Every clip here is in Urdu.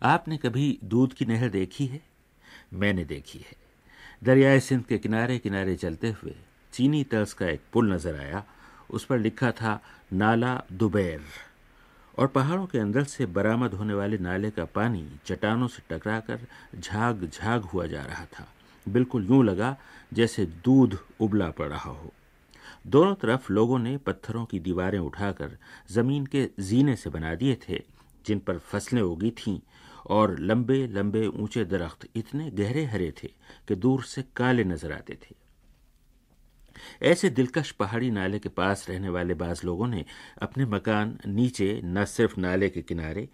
آپ نے کبھی دودھ کی نہر دیکھی ہے؟ میں نے دیکھی ہے۔ دریائے سندھ کے کنارے کنارے چلتے ہوئے چینی طرز کا ایک پل نظر آیا۔ اس پر لکھا تھا، نالا دوبیر اور پہاڑوں کے اندر سے برآمد ہونے والے نالے کا پانی چٹانوں سے ٹکرا کر جھاگ جھاگ ہوا جا رہا تھا۔ بالکل یوں لگا جیسے دودھ ابلا پڑ رہا ہو۔ دونوں طرف لوگوں نے پتھروں کی دیواریں اٹھا کر زمین کے زینے سے بنا دیے تھے، جن پر فصلیں اگی تھیں۔ اور لمبے لمبے اونچے درخت اتنے گہرے ہرے تھے کہ دور سے کالے نظر آتے تھے۔ ایسے دلکش پہاڑی نالے کے پاس رہنے والے بعض لوگوں نے اپنے مکان نیچے نہ صرف نالے کے کنارے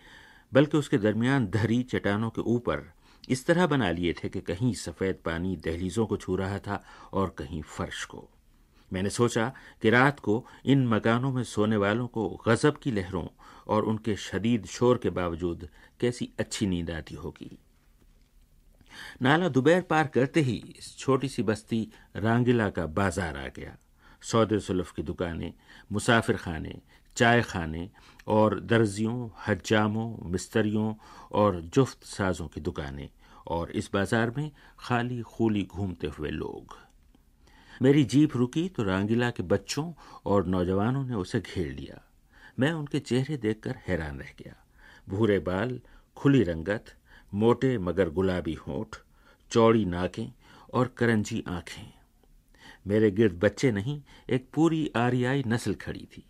بلکہ اس کے درمیان دھری چٹانوں کے اوپر اس طرح بنا لیے تھے کہ کہیں سفید پانی دہلیزوں کو چھو رہا تھا اور کہیں فرش کو۔ میں نے سوچا کہ رات کو ان مکانوں میں سونے والوں کو غضب کی لہروں اور ان کے شدید شور کے باوجود کیسی اچھی نیند آتی ہوگی۔ نالا دوبہر پار کرتے ہی اس چھوٹی سی بستی رانگلا کا بازار آ گیا۔ سودے سلف کی دکانیں، مسافر خانے، چائے خانے اور درزیوں، حجاموں، مستریوں اور جفت سازوں کی دکانیں اور اس بازار میں خالی خولی گھومتے ہوئے لوگ۔ میری جیپ رکی تو رانگیلا کے بچوں اور نوجوانوں نے اسے گھیر لیا۔ میں ان کے چہرے دیکھ کر حیران رہ گیا۔ بھورے بال، کھلی رنگت، موٹے مگر گلابی ہونٹ، چوڑی ناکیں اور کرنجی آنکھیں۔ میرے گرد بچے نہیں، ایک پوری آریائی نسل کھڑی تھی۔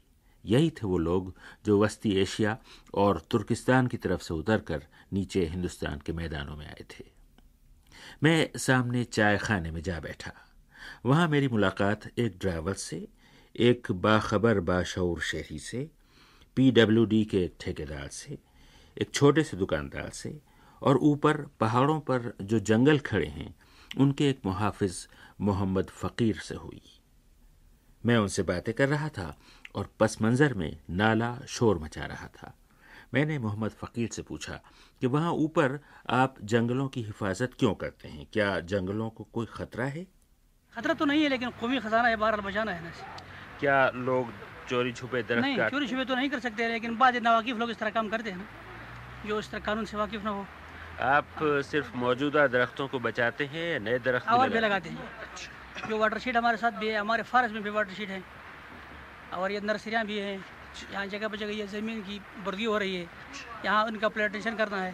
یہی تھے وہ لوگ جو وسطی ایشیا اور ترکستان کی طرف سے اتر کر نیچے ہندوستان کے میدانوں میں آئے تھے۔ میں سامنے چائے خانے میں جا بیٹھا۔ وہاں میری ملاقات ایک ڈرائیور سے، ایک باخبر باشعور شہری سے، پی ڈبلو ڈی کے ایک ٹھیکیدار سے، ایک چھوٹے سے دکاندار سے، اور اوپر پہاڑوں پر جو جنگل کھڑے ہیں، ان کے ایک محافظ محمد فقیر سے ہوئی۔ میں ان سے باتیں کر رہا تھا اور پس منظر میں نالا شور مچا رہا تھا۔ میں نے محمد فقیر سے پوچھا کہ وہاں اوپر آپ جنگلوں کی حفاظت کیوں کرتے ہیں؟ کیا جنگلوں کو کوئی خطرہ ہے؟ خطرہ تو نہیں ہے لیکن قومی خزانہ ہے بہرحال بچانا ہے نا کیا لوگ چوری چھپے درخت نہیں چوری چھپے تو نہیں کر سکتے لیکن بعض ناواقف لوگ اس طرح کام کرتے ہیں جو اس طرح قانون سے واقف نہ ہو۔ آپ صرف موجودہ درختوں کو بچاتے ہیں یا نئے درخت اور بھی لگاتے ہیں؟ جو واٹر شیٹ ہمارے ساتھ بھی ہے ہمارے فارسٹ میں بھی واٹر شیٹ ہے۔ اور یہ نرسریاں بھی ہیں۔ یہاں جگہ بہ جگہ یہ زمین کی بردی ہو رہی ہے۔ یہاں ان کا پلیٹیشن کرنا ہے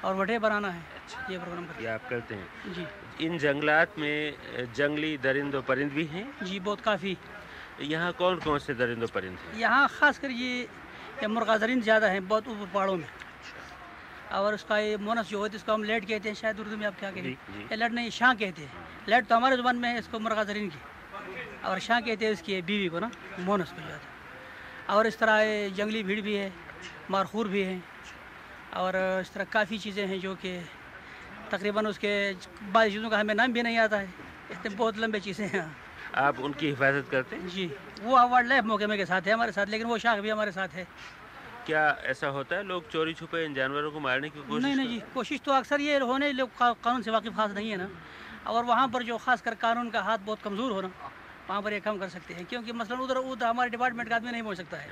اور وٹے بنانا ہے۔ یہ پروگرام یہ آپ کرتے ہیں۔ جی۔ ان جنگلات میں جنگلی درند و پرند بھی ہیں؟ جی بہت کافی۔ یہاں کون کون سے درند و پرند ہیں؟ یہاں خاص کر یہ مرغا درند زیادہ ہیں بہت اوپر پہاڑوں میں۔ اور اس کا یہ مونس جو ہوتا ہے اس کو ہم لیٹ کہتے ہیں شاید اردو میں آپ کیا کہتے ہیں یہ لیٹ نہیں شاہ کہتے ہیں۔ لیٹ تو ہمارے زبان میں ہے اس کو مرغا زرین کی۔ اور شاہ کہتے ہیں اس کی بیوی کو نا مونس کو جو ہے۔ اور اس طرح جنگلی بھیڑ بھی ہے مارخور بھی ہے اور اس طرح کافی چیزیں ہیں جو کہ تقریباً اس کے بعض چیزوں کا ہمیں نام بھی نہیں آتا ہے۔ اتنے بہت لمبے چیزیں ہیں۔ آپ ان کی حفاظت کرتے ہیں؟ جی وہ وائلڈ لائف محکمے کے ساتھ ہے ہمارے ساتھ لیکن وہ شاخ بھی ہمارے ساتھ ہے۔ کیا ایسا ہوتا ہے؟ لوگ چوری چھپے ان جانوروں کو مارنے کی کوشش نہیں نہیں جی کوشش تو اکثر یہ ہونے لوگ قانون سے واقف خاص نہیں ہے نا۔ اور وہاں پر جو خاص کر قانون کا ہاتھ بہت کمزور ہونا وہاں پر یہ کم کر سکتے ہیں۔ کیونکہ مثلاً ادھر ادھر ہمارے ڈپارٹمنٹ کا آدمی نہیں پہنچ سکتا ہے۔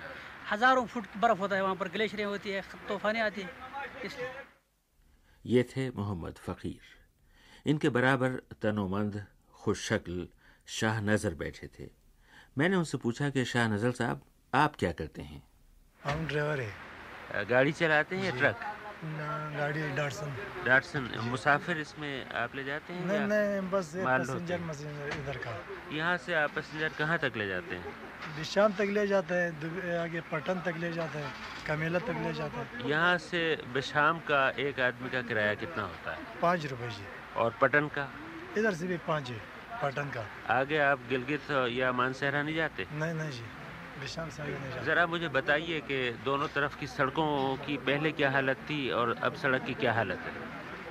ہزاروں فٹ برف ہوتا ہے وہاں پر گلیشریں ہوتی ہے طوفانیں آتی ہیں۔ اس لیے یہ تھے محمد فقیر۔ ان کے برابر تن و مند خوش شکل شاہ نظر بیٹھے تھے۔ میں نے ان سے پوچھا کہ شاہ نظر صاحب آپ کیا کرتے ہیں؟ ہم ڈرائیور ہیں۔ گاڑی چلاتے ہیں یا ٹرک؟ گاڑی ڈاٹسن۔ ڈاٹسن مسافر اس میں آپ لے جاتے ہیں نہیں نہیں بس پیسنجر ادھر کا۔ یہاں سے آپ پیسنجر کہاں تک لے جاتے ہیں؟ بشام تک لے جاتا ہے آگے پٹن تک لے جاتا ہے کمیلا تک لے جاتا ہے یہاں سے بشام کا ایک آدمی کا کرایہ کتنا ہوتا ہے پانچ روپے جی اور پٹن کا ادھر سے بھی پانچ پٹن کا آگے آپ گلگت یا مانسہرہ نہیں جاتے نہیں نہیں جی بشام سے آگے نہیں جاتا ذرا مجھے بتائیے کہ دونوں طرف کی سڑکوں کی پہلے کیا حالت تھی اور اب سڑک کی کیا حالت ہے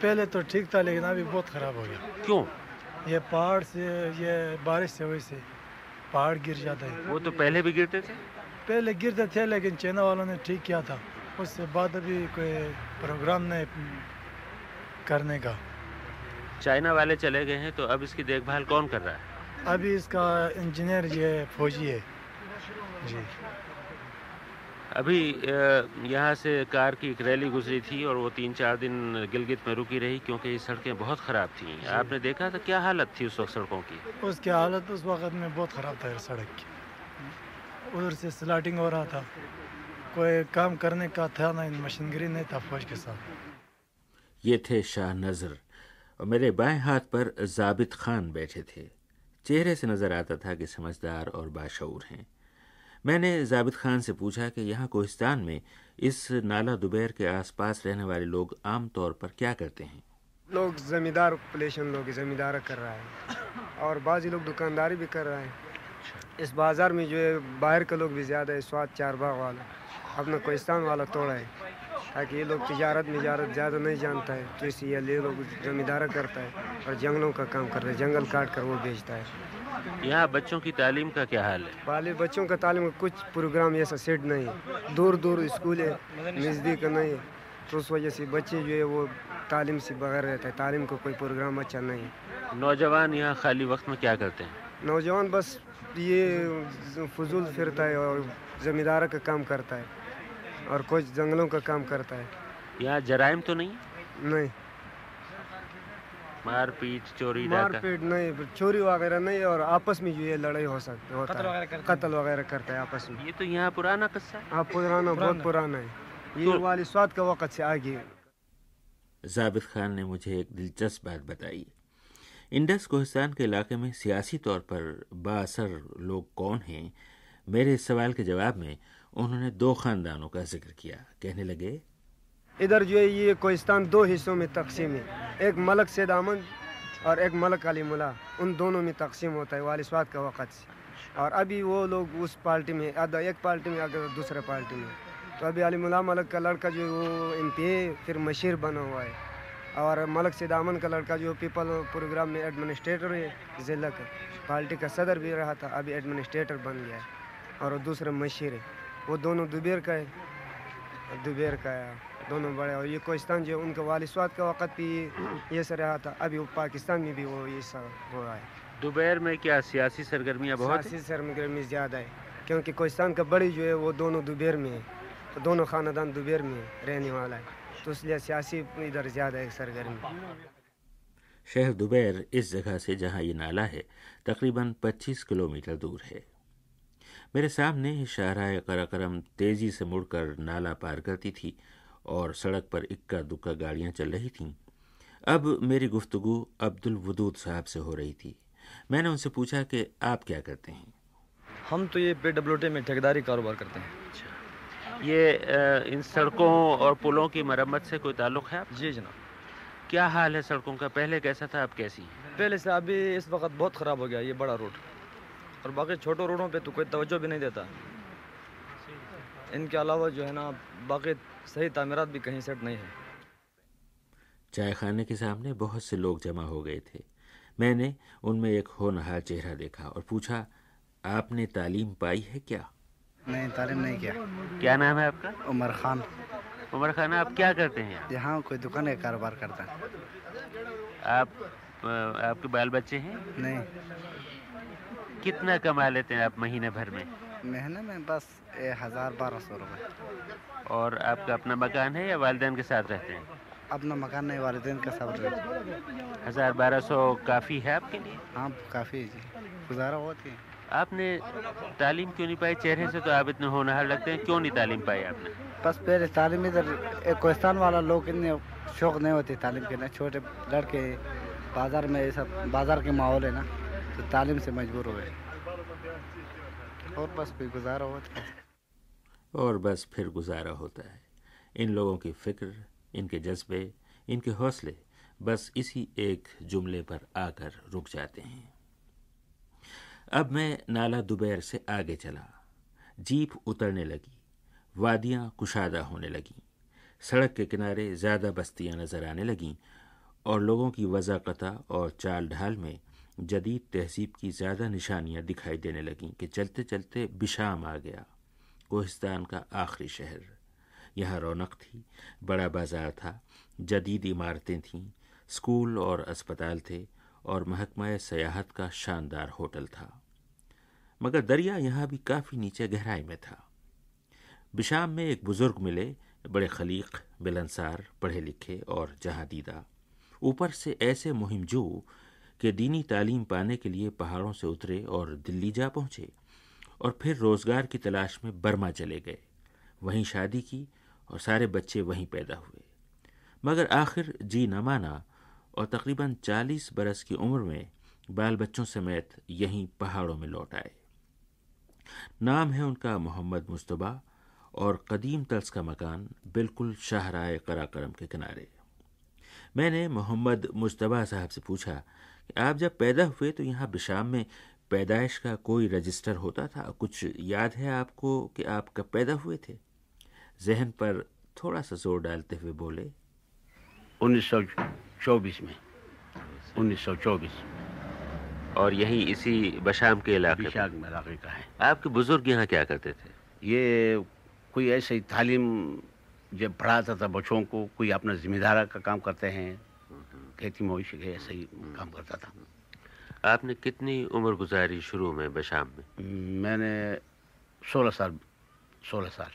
پہلے تو ٹھیک تھا لیکن ابھی بہت خراب ہو گیا کیوں یہ پہاڑ سے یہ بارش سے وجہ سے پہاڑ گر جاتا ہے۔ وہ تو پہلے بھی گرتے تھے؟ پہلے گرتے تھے لیکن چائنا والوں نے ٹھیک کیا تھا۔ اس سے بعد ابھی کوئی پروگرام نہیں کرنے کا۔ چائنا والے چلے گئے ہیں تو اب اس کی دیکھ بھال کون کر رہا ہے؟ ابھی اس کا انجینئر یہ فوجی ہے۔ جی۔ ابھی یہاں سے کار کی ایک ریلی گزری تھی اور وہ تین چار دن گلگت میں رکی رہی کیونکہ یہ سڑکیں بہت خراب تھیں۔ آپ نے دیکھا تھا کیا حالت تھی اس وقت سڑکوں کی؟ اس کی حالت اس وقت میں بہت خراب تھا سڑک کی۔ ادھر سے سلاٹنگ ہو رہا تھا۔ کوئی کام کرنے کا تھا نہ مشینگری نہیں تھا فوج کے ساتھ۔ یہ تھے شاہ نظر اور میرے بائیں ہاتھ پر ضابط خان بیٹھے تھے۔ چہرے سے نظر آتا تھا کہ سمجھدار اور باشعور ہیں۔ میں نے ضابط خان سے پوچھا کہ یہاں کوہستان میں اس نالا دوبیر کے آس پاس رہنے والے لوگ عام طور پر کیا کرتے ہیں؟ لوگ زمیندار پلیشن لوگ زمیندار کر رہا ہے اور بعض لوگ دکانداری بھی کر رہے ہیں اس بازار میں جو ہے، باہر کے لوگ بھی زیادہ ہے، سواد چار باغ والا، اپنا کوہستان والا توڑا ہے، تاکہ یہ لوگ تجارت مجارت زیادہ نہیں جانتا ہے، تو اس لیے یہ لوگ زمیندارہ کرتا ہے اور جنگلوں کا کام کرتا ہے، جنگل کاٹ کر وہ بیچتا ہے۔ یہاں بچوں کی تعلیم کا کیا حال ہے؟ پہلے بچوں کا تعلیم کا کچھ پروگرام ایسا سیٹ نہیں ہے۔ دور دور اسکول ہے نزدیک نہیں ہے۔ تو اس وجہ سے بچے جو ہے وہ تعلیم سے بغیر رہتا ہے تعلیم کا کوئی پروگرام اچھا نہیں ہے۔ نوجوان یہاں خالی وقت میں کیا کرتے ہیں؟ نوجوان بس یہ فضول پھرتا ہے اور زمیندارہ کا کام کرتا ہے اور کچھ جنگلوں کا کام کرتا ہے۔ یہاں جرائم تو نہیں؟ نہیں۔ مار پیٹ چوری مار پیٹ نہیں چوری وغیرہ نہیں اور آپس میں جو یہ لڑائی ہو سکتی ہوتا ہے۔ قتل وغیرہ کرتا ہے آپس میں۔ یہ تو یہاں پرانا قصہ ہاں پرانا بہت پرانا۔ ہے۔ یہ والی سواد کا وقت سے آگے۔ ضابط خان نے مجھے ایک دلچسپ بات بتائی۔ انڈس کوہستان کے علاقے میں سیاسی طور پر با اثر لوگ کون ہیں؟ میرے اس سوال کے جواب میں انہوں نے دو خاندانوں کا ذکر کیا۔ کہنے لگے ادھر جو ہے یہ کوہستان دو حصوں میں تقسیم ہے۔ ایک ملک سید احمد اور ایک ملک علی ملا۔ ان دونوں میں تقسیم ہوتا ہے، والسواد کا وقت۔ سے اور ابھی وہ لوگ اس پارٹی میں ایک پارٹی میں اگر دوسرے پارٹی میں۔ تو ابھی علی ملا ملک کا لڑکا جو ہے وہ ایم پی اے، پھر مشیر بنا ہوا ہے۔ اور ملک سید احمد کا لڑکا جو پیپل پروگرام میں ایڈمنسٹریٹر ہے، ضلع کا۔ پارٹی کا صدر بھی رہا تھا، ابھی ایڈمنسٹریٹر بن گیا ہے۔ اور دوسرے مشیر ہے۔ وہ دونوں دوبیر کا ہے۔ دوبیر کا ہے۔ دونوں بڑے اور یہ کوہستان جو ان کے والد کا وقت بھی یہ سر رہا تھا۔ ابھی وہ پاکستان میں بھی وہ یہ سر ہو رہا ہے۔ دوبیر میں کیا سیاسی سرگرمیاں بہت سیاسی سرگرمی زیادہ ہے کیونکہ کوہستان کا بڑی جو ہے وہ دونوں دوبیر میں ہے۔ تو دونوں خاندان دوبیر میں رہنے والا ہے۔ تو اس لیے سیاسی ادھر زیادہ ہے سرگرمی۔ شہر دوبیر اس جگہ سے جہاں یہ نالا ہے تقریباً پچیس کلومیٹر دور ہے۔ میرے سامنے شاہراہ قراقرم تیزی سے مڑ کر نالا پار کرتی تھی۔ اور سڑک پر اکا دکا گاڑیاں چل رہی تھیں۔ اب میری گفتگو عبد الودود صاحب سے ہو رہی تھی۔ میں نے ان سے پوچھا کہ آپ کیا کرتے ہیں؟ ہم تو یہ پی ڈبلو ٹی میں ٹھیکداری کاروبار کرتے ہیں۔ اچھا۔ یہ ان سڑکوں اور پلوں کی مرمت سے کوئی تعلق ہے جی جناب۔ کیا حال ہے سڑکوں کا؟ پہلے کیسا تھا اب کیسی پہلے سے ابھی اس وقت بہت خراب ہو گیا یہ بڑا روڈ۔ اور باقی چھوٹوں روڈوں پہ تو کوئی توجہ بھی نہیں دیتا۔ ان کے علاوہ جو ہے نا باقی صحیح تعمیرات بھی کہیں سیٹ نہیں ہے چائے خانے کے سامنے بہت سے لوگ جمع ہو گئے تھے۔ میں نے ان میں ایک ہونہار چہرہ دیکھا اور پوچھا آپ نے تعلیم پائی ہے کیا؟ نہیں تعلیم نہیں کیا۔ کیا نام ہے آپ کا؟ عمر خان۔ عمر خان آپ کیا کرتے ہیں یہاں؟ کوئی دکان کا کاروبار کرتا ہے۔ آپ آپ کے بال بچے ہیں؟ نہیں۔ کتنا کما لیتے ہیں آپ مہینے بھر میں؟ مہینے میں بس ہزار بارہ سو روپے۔ اور آپ کا اپنا مکان ہے یا والدین کے ساتھ رہتے ہیں؟ اپنا مکان نہیں والدین کا ساتھ ہزار بارہ سو کافی ہے آپ کے لیے؟ ہاں کافی جی۔ گزارا ہوتی ہے آپ نے تعلیم کیوں نہیں پائی؟ چہرے سے تو آپ اتنے ہونہار لگتے ہیں کیوں نہیں تعلیم پائی آپ نے؟ بس پہلے تعلیم ادھر کوہستان والا لوگ اتنے شوق نہیں ہوتے تعلیم کے نا چھوٹے لڑکے بازار میں یہ سب بازار کے ماحول ہے نا تو تعلیم سے مجبور ہوئے اور بس پھر گزارا ہوتا ہے۔ اور بس پھر گزارا ہوتا ہے۔ ان لوگوں کی فکر، ان کے جذبے، ان کے حوصلے بس اسی ایک جملے پر آ کر رک جاتے ہیں۔ اب میں نالا دوبیر سے آگے چلا۔ جیپ اترنے لگی۔ وادیاں کشادہ ہونے لگیں سڑک کے کنارے زیادہ بستیاں نظر آنے لگیں۔ اور لوگوں کی وضاقتہ اور چال ڈھال میں جدید تہذیب کی زیادہ نشانیاں دکھائی دینے لگیں کہ چلتے چلتے بشام آ گیا۔ کوہستان کا آخری شہر۔ یہاں رونق تھی، بڑا بازار تھا، جدید عمارتیں تھیں اسکول اور اسپتال تھے اور محکمہ سیاحت کا شاندار ہوٹل تھا۔ مگر دریا یہاں بھی کافی نیچے گہرائی میں تھا۔ بشام میں ایک بزرگ ملے، بڑے خلیق بلنسار پڑھے لکھے اور جہاں دیدہ۔ اوپر سے ایسے مہم جو کہ دینی تعلیم پانے کے لیے پہاڑوں سے اترے اور دلی جا پہنچے اور پھر روزگار کی تلاش میں برما چلے گئے۔ وہیں شادی کی اور سارے بچے وہیں پیدا ہوئے۔ مگر آخر جی نہ مانا اور تقریباً چالیس برس کی عمر میں بال بچوں سمیت یہیں پہاڑوں میں لوٹ آئے۔ نام ہے ان کا محمد مصطبہ اور قدیم طرز کا مکان بالکل شاہراہ کرا کرم کے کنارے۔ میں نے محمد مشتبہ صاحب سے پوچھا آپ جب پیدا ہوئے تو یہاں بشام میں پیدائش کا کوئی رجسٹر ہوتا تھا؟ کچھ یاد ہے آپ کو کہ آپ کب پیدا ہوئے تھے؟ ذہن پر تھوڑا سا زور ڈالتے ہوئے بولے۔ انیس سو چوبیس میں۔ انیس سو چوبیس۔ اور یہی اسی بشام کے علاقے بشاک میں علاقے کا ہے۔ آپ کے بزرگ یہاں کیا کرتے تھے؟ یہ کوئی ایسے تعلیم جب پڑھاتا تھا بچوں کو کوئی اپنا ذمہ دارہ کا کام کرتے ہیں؟ کھیتی مویشی کے ایسے ہی کام کرتا تھا۔ آپ نے کتنی عمر گزاری شروع میں بشام میں؟ میں نے سولہ سال سولہ سال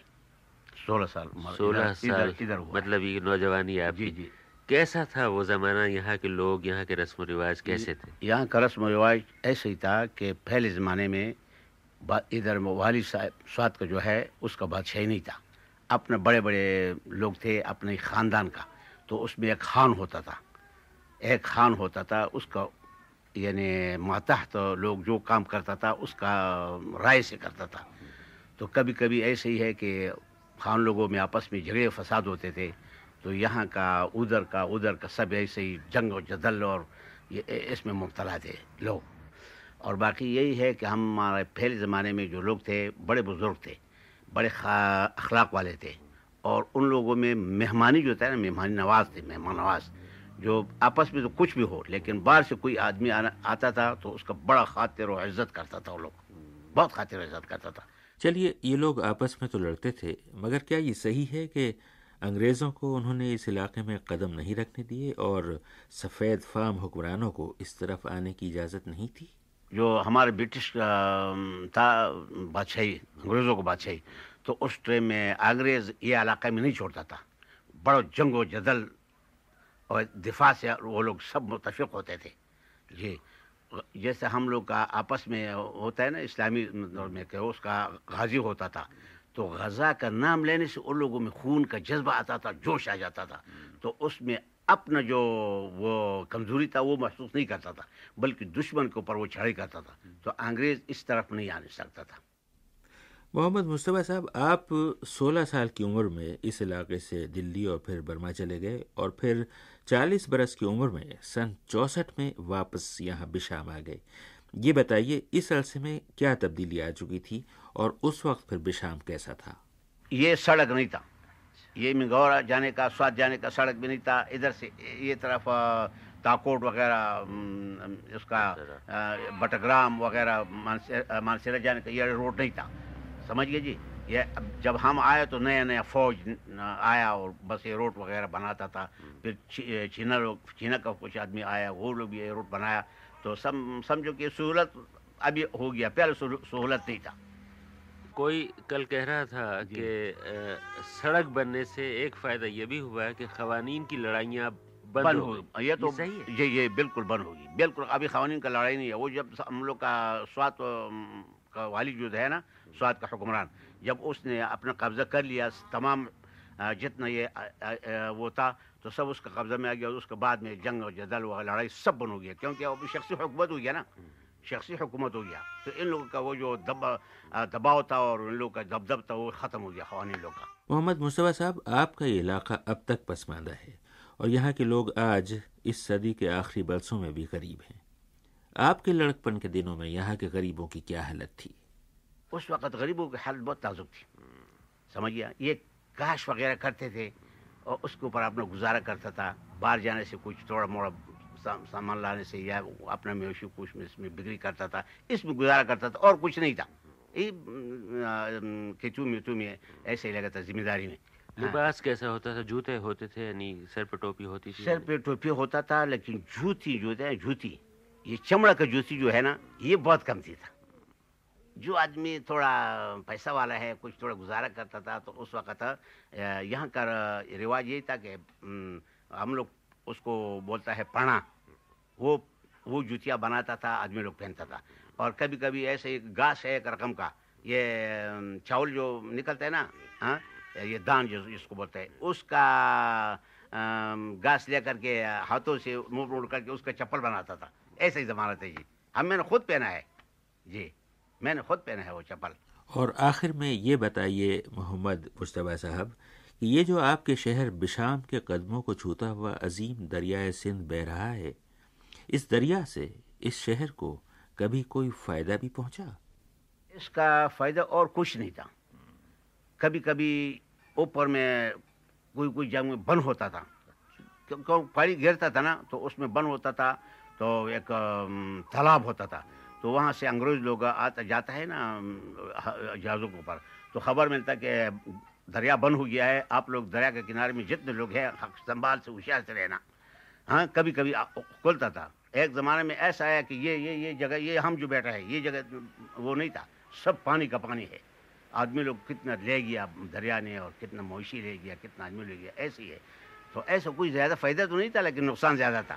سولہ سال سولہ سال مطلب یہ نوجوانی آپ جی کی۔ جی۔ کیسا تھا وہ زمانہ؟ یہاں کے لوگ یہاں کے رسم و رواج کیسے تھے؟ یہاں کا رسم و رواج ایسے ہی تھا کہ پہلے زمانے میں ادھر والی صاحب سوات کا جو ہے اس کا بادشاہی نہیں تھا۔ اپنے بڑے بڑے لوگ تھے اپنے خاندان کا۔ تو اس میں ایک خان ہوتا تھا۔ ایک خان ہوتا تھا، اس کا یعنی ماتحت لوگ جو کام کرتا تھا، اس کا رائے سے کرتا تھا۔ تو کبھی کبھی ایسے ہی ہے کہ خان لوگوں میں آپس میں جھگڑے، فساد ہوتے تھے۔ تو یہاں کا، ادھر کا ادھر کا سب ایسے ہی جنگ و جدل اور یہ اس میں مبتلا تھے لوگ۔ اور باقی یہی ہے کہ ہمارے پہلے زمانے میں جو لوگ تھے، بڑے بزرگ تھے، بڑے اخلاق والے تھے۔ اور ان لوگوں میں مہمانی جو تھا نا، مہمانی نواز تھے، مہمان نواز۔ جو آپس میں تو کچھ بھی ہو لیکن باہر سے کوئی آدمی آتا تھا تو اس کا بڑا خاطر و عزت کرتا تھا وہ لوگ۔ بہت خاطر و عزت کرتا تھا۔ چلیے یہ لوگ آپس میں تو لڑتے تھے مگر کیا یہ صحیح ہے کہ انگریزوں کو انہوں نے اس علاقے میں قدم نہیں رکھنے دیے اور سفید فام حکمرانوں کو اس طرف آنے کی اجازت نہیں تھی؟ جو ہمارے برٹش تھا بادشاہی انگریزوں کو بادشاہی تو اس ٹائم میں انگریز یہ علاقہ میں نہیں چھوڑتا تھا۔ بڑا جنگ و جدل اور دفاع سے وہ لوگ سب متفق ہوتے تھے۔ جی جیسے ہم لوگ کا آپس میں ہوتا ہے نا، اسلامی دور میں کہ اس کا غازی ہوتا تھا۔ تو غزہ کا نام لینے سے ان لوگوں میں خون کا جذبہ آتا تھا، جوش آ جاتا تھا۔ تو اس میں اپنا جو وہ کمزوری تھا، وہ محسوس نہیں کرتا تھا، بلکہ دشمن کے اوپر وہ چڑھائی کرتا تھا۔ تو انگریز اس طرف نہیں آنے سکتا تھا۔ محمد مصطفیٰ صاحب، آپ سولہ سال کی عمر میں اس علاقے سے دلی اور پھر برما چلے گئے اور پھر چالیس برس کی عمر میں سن چونسٹھ میں واپس یہاں بشام آ گئے۔ یہ بتائیے، اس عرصے میں کیا تبدیلی آ چکی تھی اور اس وقت پھر بشام کیسا تھا؟ یہ سڑک نہیں تھا۔ یہ منگورا جانے کا سواد جانے کا سڑک بھی نہیں تھا۔ ادھر سے یہ طرف تاکوٹ وغیرہ اس کا بٹگرام وغیرہ مانسیرا جانے کا یہ روڈ نہیں تھا۔ سمجھ گئے جی یہ جب ہم آئے تو نیا نیا فوج آیا اور بس یہ روڈ وغیرہ بناتا تھا۔ پھر چینا لوگ چینا کا کچھ آدمی آیا وہ لوگ بھی یہ روڈ بنایا۔ تو سم سمجھو کہ سہولت ابھی ہو گیا پہلے سہول- سہولت نہیں تھا۔ کوئی کل کہہ رہا تھا جی۔ کہ سڑک بننے سے ایک فائدہ یہ بھی ہوا ہے کہ قوانین کی لڑائیاں بند ہو یہ تو یہ یہ بالکل بند ہوگی بالکل ابھی قوانین کا لڑائی نہیں ہے۔ وہ جب ہم لوگ کا سوات کا والی جو ہے نا سوات کا حکمران۔ جب اس نے اپنا قبضہ کر لیا، تمام جتنا یہ وہ تھا، تو سب اس کا قبضہ میں آ گیا اور اس کے بعد میں جنگ اور جدل و لڑائی سب بند ہو گیا۔ کیونکہ اب شخصی حکومت ہو گیا نا۔ شخصی حکومت ہو گیا۔ تو ان لوگوں کا وہ جو دب دباؤ تھا اور ان لوگوں کا دبدب تھا، وہ ختم ہو گیا قوانین لوگ کا۔ محمد مصطفیٰ صاحب، آپ کا یہ علاقہ اب تک پسماندہ ہے اور یہاں کے لوگ آج اس صدی کے آخری برسوں میں بھی غریب ہیں۔ آپ کے لڑکپن کے دنوں میں یہاں کے غریبوں کی کیا حالت تھی؟ اس وقت غریبوں کی حالت بہت نازک تھی۔ سمجھیے یہ کاش وغیرہ کرتے تھے اور اس کے اوپر اپنا گزارا کرتا تھا۔ باہر جانے سے کچھ تھوڑا موڑا سا- سامان لانے سے یا اپنا مویشی کچھ میں اس میں بکری کرتا تھا اس میں گزارا کرتا تھا اور کچھ نہیں تھا۔ یہ کھیتوں میں ایسے ہی لگا تھا ذمہ داری میں۔ ہاں۔ لباس کیسا ہوتا تھا؟ جوتے ہوتے تھے یعنی سر پہ ٹوپی ہوتی تھی؟ سر پہ ٹوپی ہوتا تھا لیکن جوتی جو ہے جوتی۔ یہ چمڑا کا جوتی جو ہے نا، یہ بہت کم تھی تھا۔ جو آدمی تھوڑا پیسہ والا ہے، کچھ تھوڑا گزارا کرتا تھا، تو اس وقت یہاں کا رواج یہی تھا کہ ہم لوگ اس کو بولتا ہے پڑھا وہ وہ جوتیاں بناتا تھا، آدمی لوگ پہنتا تھا۔ اور کبھی کبھی ایسے گاس ہے، ایک رقم کا، یہ چاول جو نکلتا ہے نا ہاں یہ دان جو جس کو بولتے ہیں، اس کا گاس لے کر کے، ہاتھوں سے موڑ موڑ کر کے اس کا چپل بناتا تھا۔ ایسا ہی زمانہ تھا جی۔ ہم میں نے خود پہنا ہے۔ جی میں نے خود پہنا ہے وہ چپل۔ اور آخر میں یہ بتائیے محمد مشتبہ صاحب کہ یہ جو آپ کے شہر بشام کے قدموں کو چھوتا ہوا عظیم دریائے سندھ بہ رہا ہے اس دریا سے اس شہر کو کبھی کوئی فائدہ بھی پہنچا؟ اس کا فائدہ اور کچھ نہیں تھا۔ کبھی کبھی اوپر میں کوئی کوئی جگہ میں بند ہوتا تھا۔ کیوں پانی گرتا تھا نا تو اس میں بند ہوتا تھا۔ تو ایک تالاب ہوتا تھا۔ تو وہاں سے انگریز لوگ آتا، جاتا ہے نا جہازوں کے اوپر۔ تو خبر ملتا کہ دریا بند ہو گیا ہے۔ آپ لوگ دریا کے کنارے میں جتنے لوگ ہیں سنبھال سے ہوشیار سے رہنا۔ ہاں کبھی کبھی کھلتا تھا۔ ایک زمانے میں ایسا آیا کہ یہ یہ یہ جگہ، یہ ہم جو بیٹھا ہے یہ جگہ وہ نہیں تھا۔ سب پانی کا پانی ہے۔ آدمی لوگ کتنا لے گیا دریا نے اور کتنا مویشی لے گیا، کتنا آدمی لے گیا، ایسے ہی ہے۔ تو ایسا کوئی زیادہ فائدہ تو نہیں تھا، لیکن نقصان زیادہ تھا۔